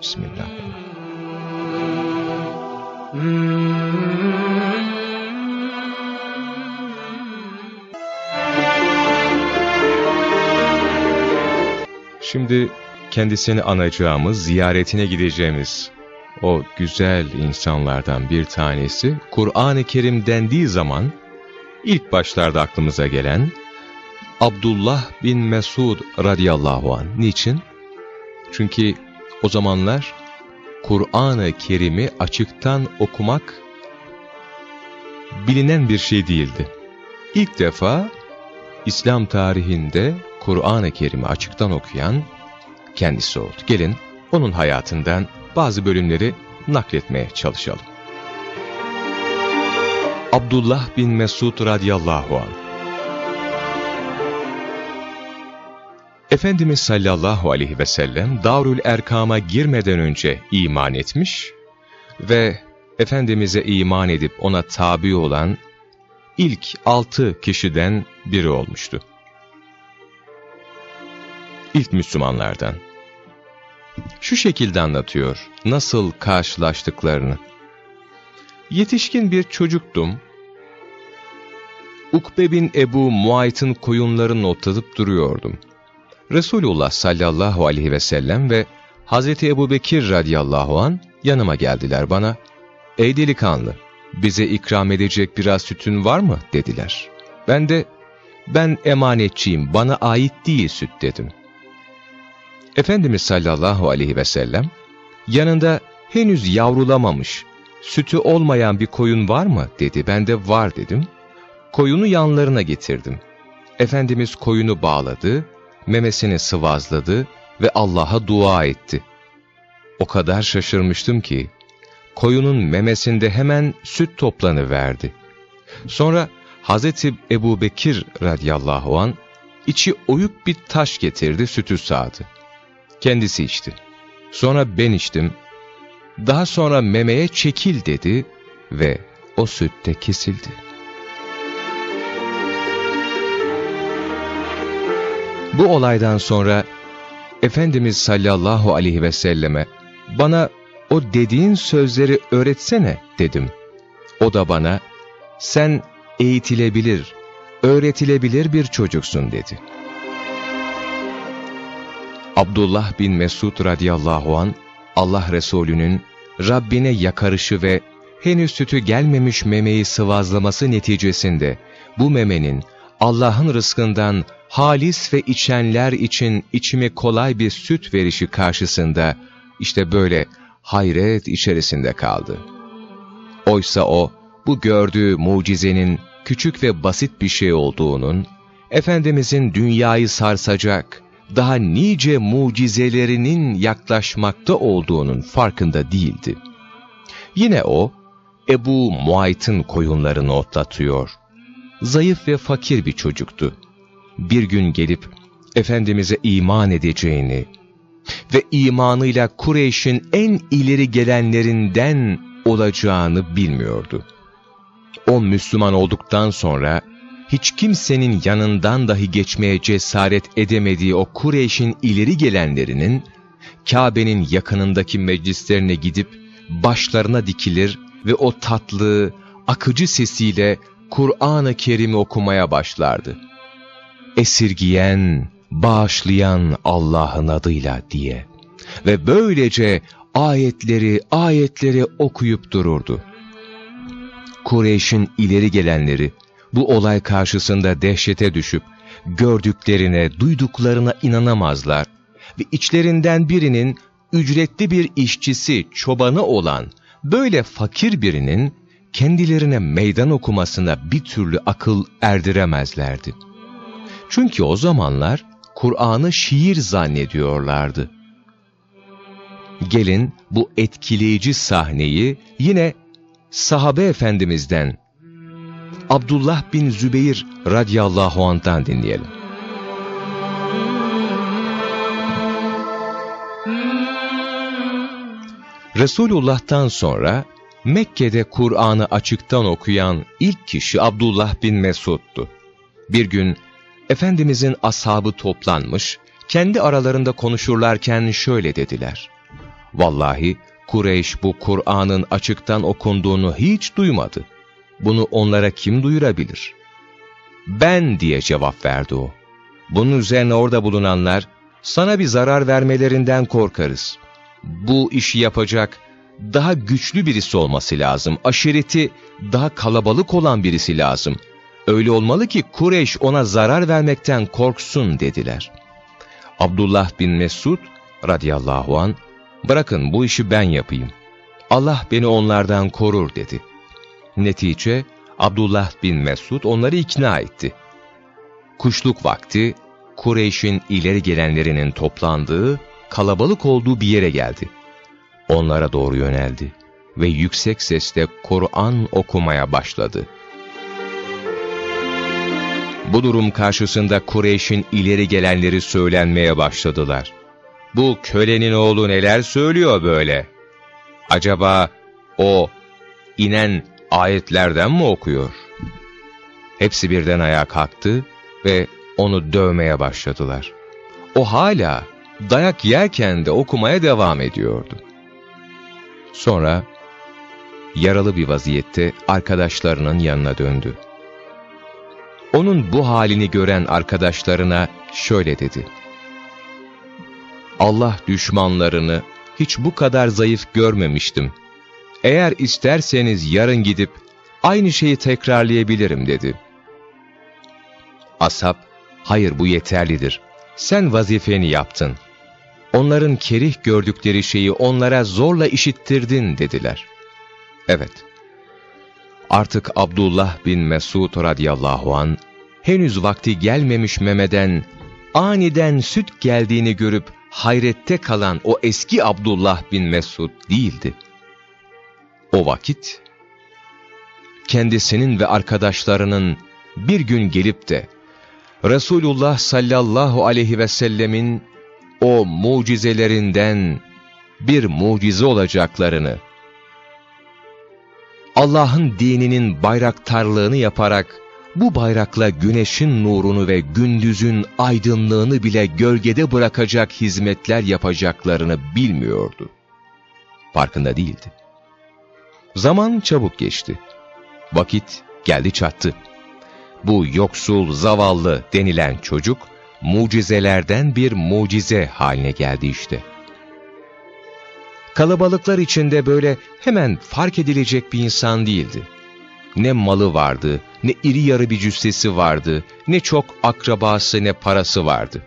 Bismillahirrahmanirrahim. Şimdi kendisini anacağımız, ziyaretine gideceğimiz o güzel insanlardan bir tanesi, Kur'an-ı Kerim dendiği zaman ilk başlarda aklımıza gelen Abdullah bin Mesud radıyallahu an. Niçin? Çünkü o zamanlar Kur'an-ı Kerim'i açıktan okumak bilinen bir şey değildi. İlk defa İslam tarihinde Kur'an-ı Kerim'i açıktan okuyan kendisi oldu. Gelin onun hayatından bazı bölümleri nakletmeye çalışalım. Abdullah bin Mesud radıyallahu anh Efendimiz sallallahu aleyhi ve sellem Darül Erkam'a girmeden önce iman etmiş ve Efendimiz'e iman edip ona tabi olan ilk altı kişiden biri olmuştu. İlk Müslümanlardan. Şu şekilde anlatıyor nasıl karşılaştıklarını. Yetişkin bir çocuktum. Ukbe bin Ebu Muayt'ın koyunlarını otlatıp duruyordum. Resulullah sallallahu aleyhi ve sellem ve Hazreti Ebu Bekir radiyallahu an yanıma geldiler bana. Ey delikanlı, bize ikram edecek biraz sütün var mı? dediler. Ben de ben emanetçiyim, bana ait değil süt dedim. Efendimiz sallallahu aleyhi ve sellem, yanında henüz yavrulamamış, sütü olmayan bir koyun var mı dedi. Ben de var dedim. Koyunu yanlarına getirdim. Efendimiz koyunu bağladı, memesini sıvazladı ve Allah'a dua etti. O kadar şaşırmıştım ki, koyunun memesinde hemen süt toplanıverdi. Sonra Hazreti Ebu Bekir radıyallahu an içi oyuk bir taş getirdi sütü sağdı. Kendisi içti. Sonra ben içtim. Daha sonra memeye çekil dedi ve o sütte kesildi. Bu olaydan sonra Efendimiz sallallahu aleyhi ve selleme bana o dediğin sözleri öğretsene dedim. O da bana sen eğitilebilir, öğretilebilir bir çocuksun dedi. Abdullah bin Mesud radıyallahu an Allah Resulü'nün Rabbine yakarışı ve henüz sütü gelmemiş memeyi sıvazlaması neticesinde bu memenin Allah'ın rızkından halis ve içenler için içimi kolay bir süt verişi karşısında işte böyle hayret içerisinde kaldı. Oysa o, bu gördüğü mucizenin küçük ve basit bir şey olduğunun, Efendimizin dünyayı sarsacak, daha nice mucizelerinin yaklaşmakta olduğunun farkında değildi. Yine o, Ebu Muayt'ın koyunlarını otlatıyor. Zayıf ve fakir bir çocuktu. Bir gün gelip Efendimiz'e iman edeceğini ve imanıyla Kureyş'in en ileri gelenlerinden olacağını bilmiyordu. O Müslüman olduktan sonra hiç kimsenin yanından dahi geçmeye cesaret edemediği o Kureyş'in ileri gelenlerinin Kabe'nin yakınındaki meclislerine gidip başlarına dikilir ve o tatlı, akıcı sesiyle Kur'an-ı Kerim'i okumaya başlardı. Esirgiyen, bağışlayan Allah'ın adıyla diye. Ve böylece ayetleri, ayetleri okuyup dururdu. Kureyş'in ileri gelenleri bu olay karşısında dehşete düşüp gördüklerine, duyduklarına inanamazlar ve içlerinden birinin ücretli bir işçisi, çobanı olan böyle fakir birinin kendilerine meydan okumasına bir türlü akıl erdiremezlerdi. Çünkü o zamanlar Kur'an'ı şiir zannediyorlardı. Gelin bu etkileyici sahneyi yine sahabe efendimizden Abdullah bin Zübeyir radıyallahu anh'tan dinleyelim. Resulullah'tan sonra Mekke'de Kur'an'ı açıktan okuyan ilk kişi Abdullah bin Mesud'du. Bir gün Efendimizin ashabı toplanmış, kendi aralarında konuşurlarken şöyle dediler. Vallahi Kureyş bu Kur'an'ın açıktan okunduğunu hiç duymadı. Bunu onlara kim duyurabilir? Ben diye cevap verdi o. Bunun üzerine orada bulunanlar, sana bir zarar vermelerinden korkarız. Bu işi yapacak daha güçlü birisi olması lazım. Aşireti daha kalabalık olan birisi lazım. Öyle olmalı ki Kureyş ona zarar vermekten korksun dediler. Abdullah bin Mesud radıyallahu an bırakın bu işi ben yapayım. Allah beni onlardan korur dedi. Netice Abdullah bin Mesud onları ikna etti. Kuşluk vakti Kureyş'in ileri gelenlerinin toplandığı, kalabalık olduğu bir yere geldi. Onlara doğru yöneldi ve yüksek sesle Kur'an okumaya başladı. Bu durum karşısında Kureyş'in ileri gelenleri söylenmeye başladılar. Bu kölenin oğlu neler söylüyor böyle? Acaba o inen ayetlerden mi okuyor? Hepsi birden ayağa kalktı ve onu dövmeye başladılar. O hala dayak yerken de okumaya devam ediyordu. Sonra yaralı bir vaziyette arkadaşlarının yanına döndü. Onun bu halini gören arkadaşlarına şöyle dedi. Allah düşmanlarını hiç bu kadar zayıf görmemiştim. Eğer isterseniz yarın gidip aynı şeyi tekrarlayabilirim dedi. Ashab, hayır bu yeterlidir. Sen vazifeni yaptın. Onların kerih gördükleri şeyi onlara zorla işittirdin dediler. Evet, artık Abdullah bin Mesud radıyallahu an henüz vakti gelmemiş memeden aniden süt geldiğini görüp hayrette kalan o eski Abdullah bin Mesud değildi. O vakit kendisinin ve arkadaşlarının bir gün gelip de Resulullah sallallahu aleyhi ve sellemin o mucizelerinden bir mucize olacaklarını, Allah'ın dininin bayraktarlığını yaparak bu bayrakla güneşin nurunu ve gündüzün aydınlığını bile gölgede bırakacak hizmetler yapacaklarını bilmiyordu. Farkında değildi. Zaman çabuk geçti. Vakit geldi çattı. Bu yoksul, zavallı denilen çocuk, mucizelerden bir mucize haline geldi işte. Kalabalıklar içinde böyle hemen fark edilecek bir insan değildi. Ne malı vardı, ne iri yarı bir cüssesi vardı, ne çok akrabası ne parası vardı.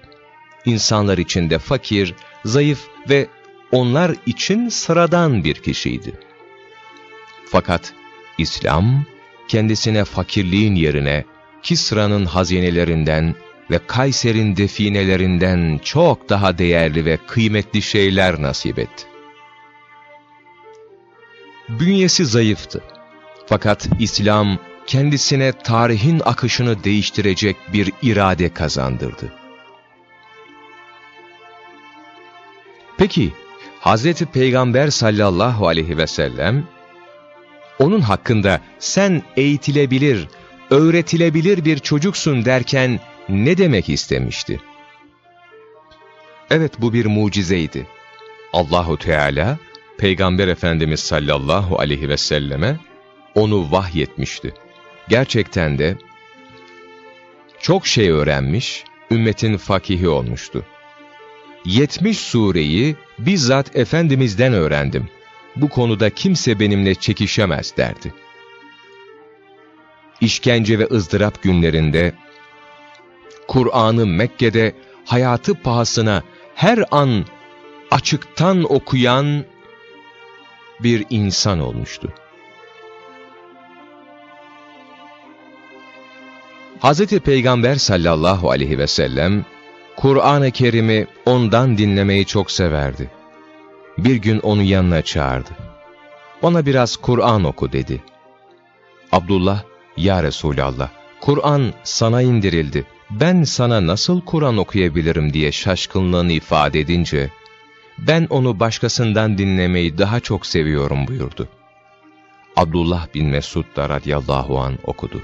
İnsanlar içinde fakir, zayıf ve onlar için sıradan bir kişiydi. Fakat İslam kendisine fakirliğin yerine Kisra'nın hazinelerinden ve Kayser'in definelerinden çok daha değerli ve kıymetli şeyler nasip etti. Bünyesi zayıftı. Fakat İslam kendisine tarihin akışını değiştirecek bir irade kazandırdı. Peki, Hazreti Peygamber sallallahu aleyhi ve sellem, onun hakkında sen eğitilebilir, öğretilebilir bir çocuksun derken ne demek istemişti? Evet bu bir mucizeydi. Allahu Teala Peygamber Efendimiz sallallahu aleyhi ve selleme onu vahyetmişti. Gerçekten de çok şey öğrenmiş, ümmetin fakihi olmuştu. 70 sureyi bizzat Efendimiz'den öğrendim. Bu konuda kimse benimle çekişemez derdi. İşkence ve ızdırap günlerinde, Kur'an'ı Mekke'de hayatı pahasına her an açıktan okuyan bir insan olmuştu. Hz. Peygamber sallallahu aleyhi ve sellem, Kur'an-ı Kerim'i ondan dinlemeyi çok severdi. Bir gün onu yanına çağırdı. Ona biraz Kur'an oku dedi. Abdullah, Ya Resulallah, Kur'an sana indirildi. Ben sana nasıl Kur'an okuyabilirim diye şaşkınlığını ifade edince, ben onu başkasından dinlemeyi daha çok seviyorum buyurdu. Abdullah bin Mesud da radiyallahu an okudu.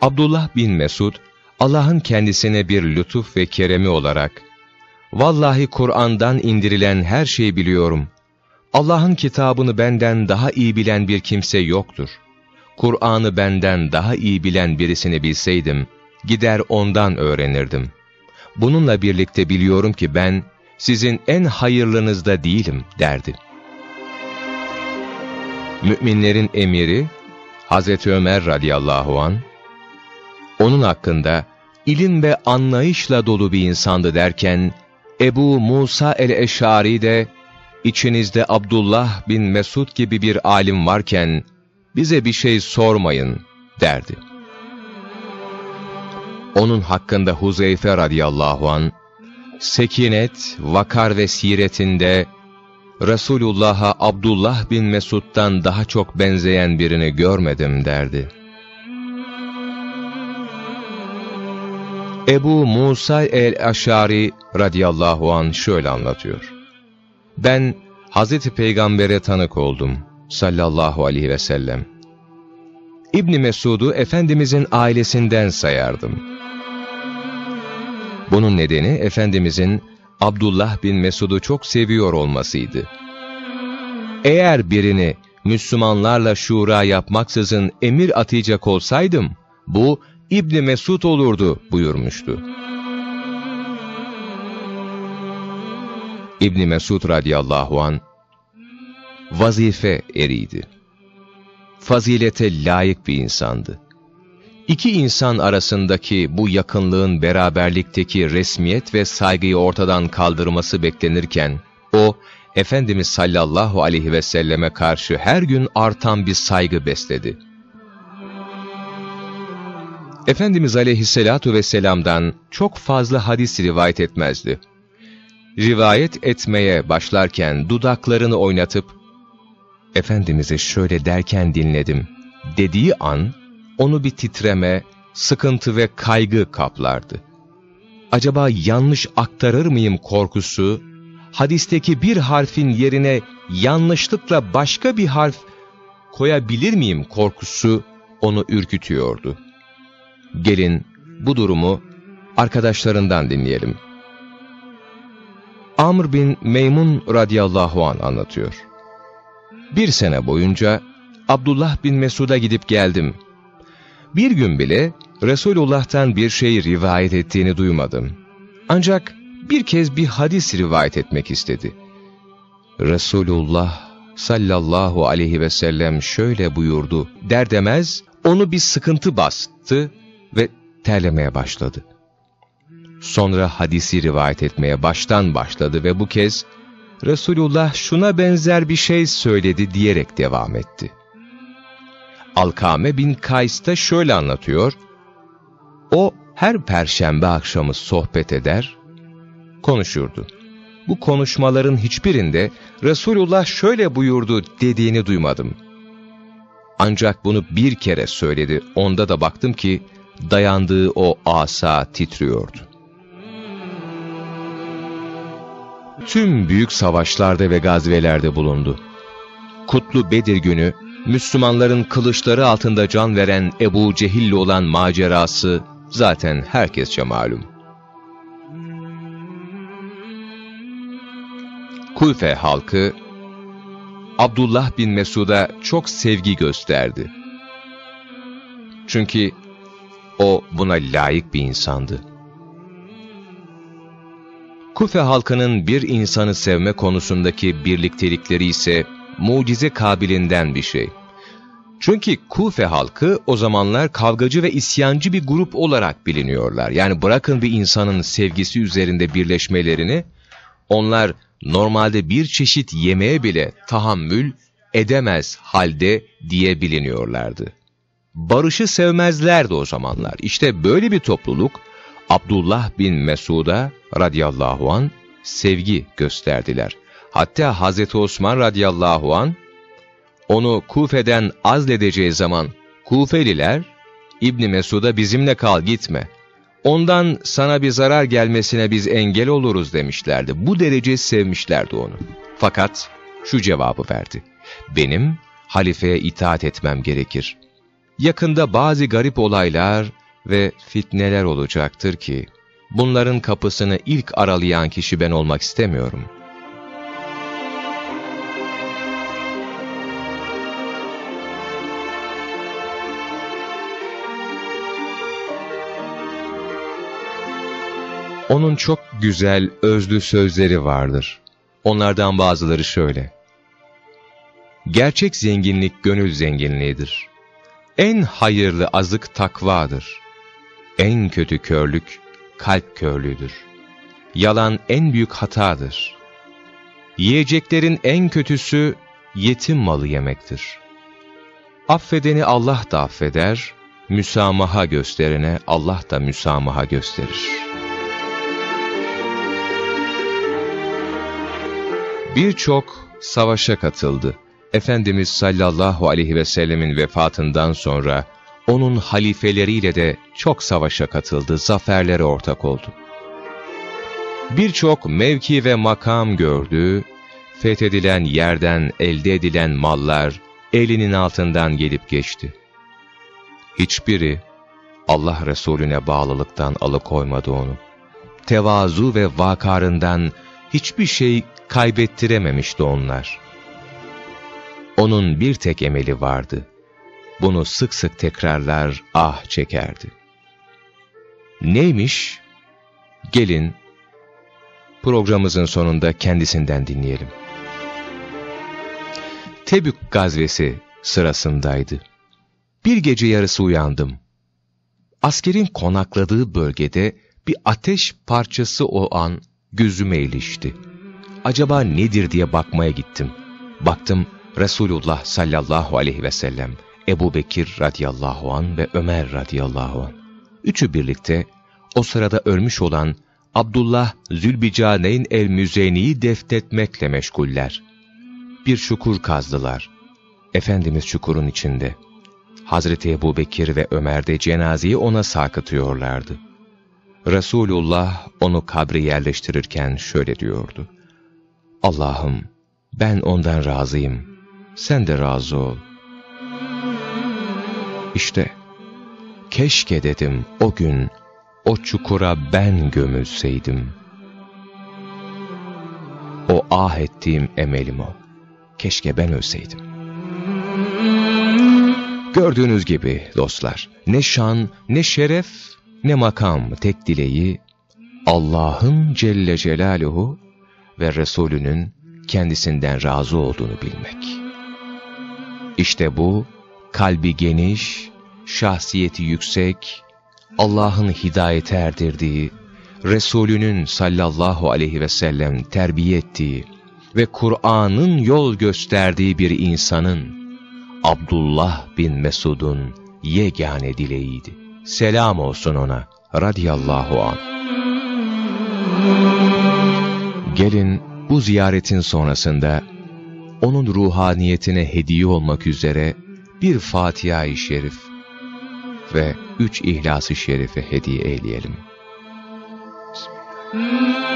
Abdullah bin Mesud, Allah'ın kendisine bir lütuf ve keremi olarak, ''Vallahi Kur'an'dan indirilen her şeyi biliyorum. Allah'ın kitabını benden daha iyi bilen bir kimse yoktur. Kur'an'ı benden daha iyi bilen birisini bilseydim, gider ondan öğrenirdim. Bununla birlikte biliyorum ki ben, sizin en hayırlınızda değilim.'' derdi. Müminlerin emiri, Hazreti Ömer radıyallahu an onun hakkında ilim ve anlayışla dolu bir insandı derken, Ebu Musa el-Eşari de, içinizde Abdullah bin Mesud gibi bir alim varken, bize bir şey sormayın, derdi. Onun hakkında Huzeyfe radıyallahu an sekinet, vakar ve siretinde, Resulullah'a Abdullah bin Mesud'dan daha çok benzeyen birini görmedim derdi. Ebu Musa el-Aşari radıyallahu an şöyle anlatıyor. Ben Hazreti Peygamber'e tanık oldum sallallahu aleyhi ve sellem. İbni Mesud'u Efendimizin ailesinden sayardım. Bunun nedeni Efendimizin Abdullah bin Mesud'u çok seviyor olmasıydı. Eğer birini Müslümanlarla şura yapmaksızın emir atayacak olsaydım, bu İbni Mesud olurdu buyurmuştu. İbni Mesud radıyallahu an vazife eriydi. fazilete layık bir insandı. İki insan arasındaki bu yakınlığın beraberlikteki resmiyet ve saygıyı ortadan kaldırması beklenirken, o, Efendimiz sallallahu aleyhi ve selleme karşı her gün artan bir saygı besledi. Efendimiz aleyhissalatu vesselam'dan çok fazla hadis rivayet etmezdi. Rivayet etmeye başlarken dudaklarını oynatıp, Efendimiz'e şöyle derken dinledim dediği an, onu bir titreme, sıkıntı ve kaygı kaplardı. Acaba yanlış aktarır mıyım korkusu, hadisteki bir harfin yerine yanlışlıkla başka bir harf koyabilir miyim korkusu onu ürkütüyordu. Gelin bu durumu arkadaşlarından dinleyelim. Amr bin Meymun radıyallahu an anlatıyor. Bir sene boyunca Abdullah bin Mesud'a gidip geldim. Bir gün bile Resulullah'tan bir şey rivayet ettiğini duymadım. Ancak bir kez bir hadis rivayet etmek istedi. Resulullah sallallahu aleyhi ve sellem şöyle buyurdu der demez onu bir sıkıntı bastı ve terlemeye başladı. Sonra hadisi rivayet etmeye baştan başladı ve bu kez Resulullah şuna benzer bir şey söyledi diyerek devam etti. Alkame bin Kays da şöyle anlatıyor. O her perşembe akşamı sohbet eder, konuşurdu. Bu konuşmaların hiçbirinde Resulullah şöyle buyurdu dediğini duymadım. Ancak bunu bir kere söyledi, onda da baktım ki dayandığı o asa titriyordu. Tüm büyük savaşlarda ve gazvelerde bulundu. Kutlu Bedir günü, Müslümanların kılıçları altında can veren Ebu Cehil'le olan macerası zaten herkesçe malum. Kufe halkı, Abdullah bin Mesud'a çok sevgi gösterdi. Çünkü o buna layık bir insandı. Kufe halkının bir insanı sevme konusundaki birliktelikleri ise mucize kabilinden bir şey. Çünkü Kufe halkı o zamanlar kavgacı ve isyancı bir grup olarak biliniyorlar. Yani bırakın bir insanın sevgisi üzerinde birleşmelerini, onlar normalde bir çeşit yemeğe bile tahammül edemez halde diye biliniyorlardı. Barışı sevmezlerdi o zamanlar. İşte böyle bir topluluk Abdullah bin Mesud'a radıyallahu an sevgi gösterdiler. Hatta Hazreti Osman radıyallahu an onu Kufe'den azledeceği zaman Kufeliler İbni Mesud'a bizimle kal gitme. Ondan sana bir zarar gelmesine biz engel oluruz demişlerdi. Bu derece sevmişlerdi onu. Fakat şu cevabı verdi. Benim halifeye itaat etmem gerekir. Yakında bazı garip olaylar ve fitneler olacaktır ki, bunların kapısını ilk aralayan kişi ben olmak istemiyorum. Onun çok güzel, özlü sözleri vardır. Onlardan bazıları şöyle. Gerçek zenginlik gönül zenginliğidir. En hayırlı azık takvadır. En kötü körlük kalp körlüğüdür. Yalan en büyük hatadır. Yiyeceklerin en kötüsü yetim malı yemektir. Affedeni Allah da affeder, müsamaha gösterene Allah da müsamaha gösterir. Birçok savaşa katıldı. Efendimiz sallallahu aleyhi ve sellemin vefatından sonra onun halifeleriyle de çok savaşa katıldı, zaferlere ortak oldu. Birçok mevki ve makam gördü, fethedilen yerden elde edilen mallar elinin altından gelip geçti. Hiçbiri Allah Resulüne bağlılıktan alıkoymadı onu. Tevazu ve vakarından hiçbir şey kaybettirememişti onlar. Onun bir tek emeli vardı. Bunu sık sık tekrarlar, ah çekerdi. Neymiş? Gelin, programımızın sonunda kendisinden dinleyelim. Tebük gazvesi sırasındaydı. Bir gece yarısı uyandım. Askerin konakladığı bölgede bir ateş parçası o an gözüme ilişti. Acaba nedir diye bakmaya gittim. Baktım Resulullah sallallahu aleyhi ve sellem, Ebu Bekir radıyallahu an ve Ömer radıyallahu an. Üçü birlikte o sırada ölmüş olan Abdullah Zülbicaneyn el-Müzeni'yi deftetmekle meşguller. Bir çukur kazdılar. Efendimiz çukurun içinde. Hazreti Ebu Bekir ve Ömer de cenazeyi ona sarkıtıyorlardı. Resulullah onu kabri yerleştirirken şöyle diyordu. Allah'ım ben ondan razıyım, sen de razı ol. İşte, keşke dedim o gün o çukura ben gömülseydim. O ah ettiğim emelim o. Keşke ben ölseydim. Gördüğünüz gibi dostlar, ne şan, ne şeref, ne makam tek dileği, Allah'ın Celle Celaluhu ve Resulünün kendisinden razı olduğunu bilmek. İşte bu, kalbi geniş, şahsiyeti yüksek, Allah'ın hidayete erdirdiği, Resulünün sallallahu aleyhi ve sellem terbiye ettiği ve Kur'an'ın yol gösterdiği bir insanın, Abdullah bin Mesud'un yegane dileğiydi. Selam olsun ona radiyallahu an. Gelin bu ziyaretin sonrasında onun ruhaniyetine hediye olmak üzere bir Fatiha-i Şerif ve üç İhlas-ı Şerif'i hediye eyleyelim. Mm-hmm.